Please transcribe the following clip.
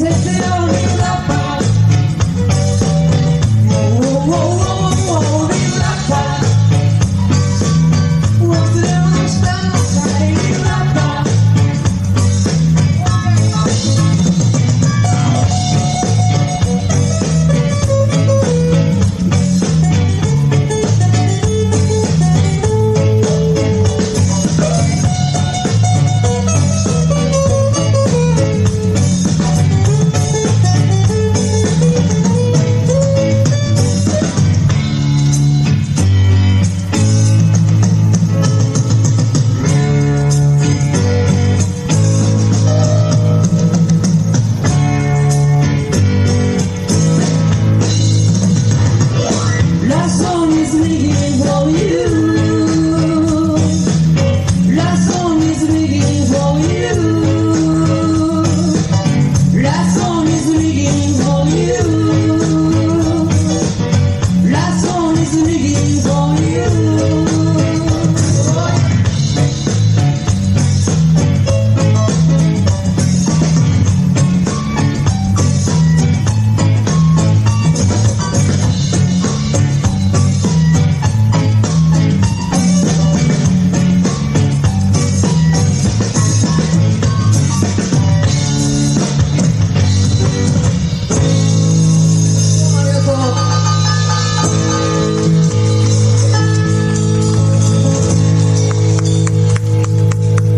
Sit down. Fascinating.